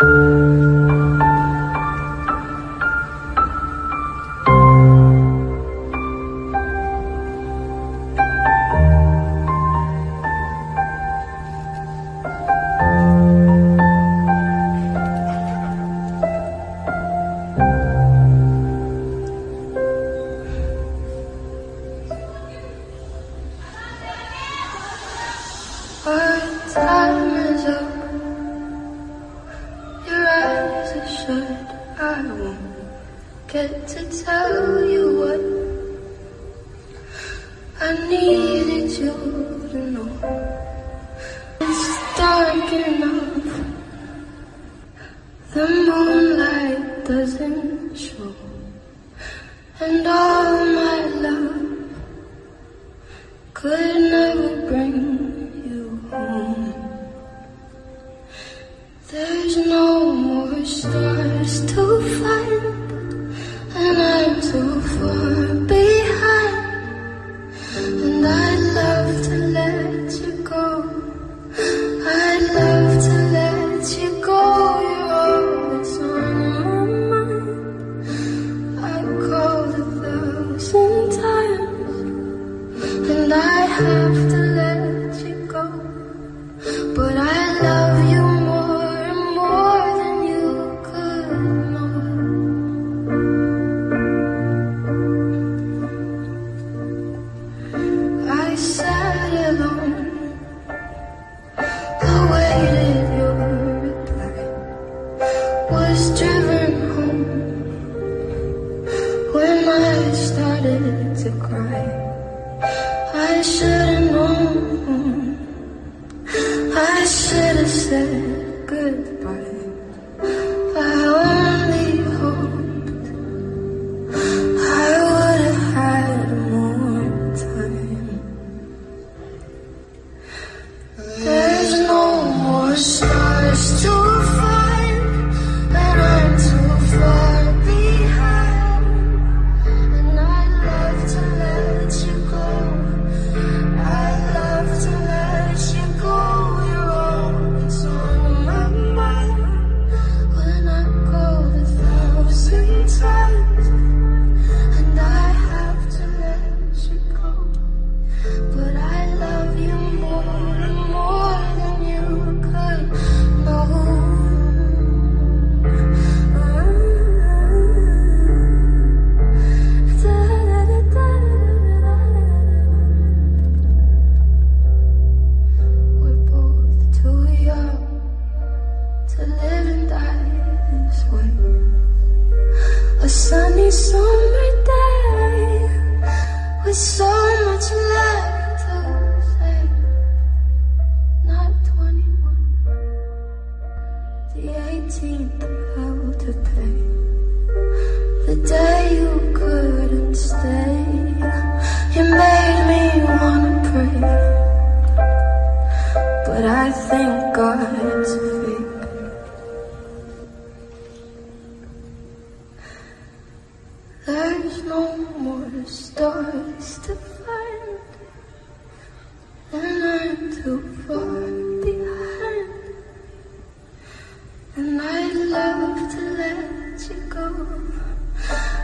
Our time is up. Shut. I won't get to tell you what I needed you to know. It's dark enough. The moonlight doesn't show. And all my mind. I called a thousand times, and I have to to cry. I should have known. I should have said goodbye. I only hoped I would have had more time. There's no more stars summer day with so much 21, the 18th of hell to. The day you couldn't stay, you made me wanna pray. But I think God's stars to find and learn to far behind. And I love to let you go. I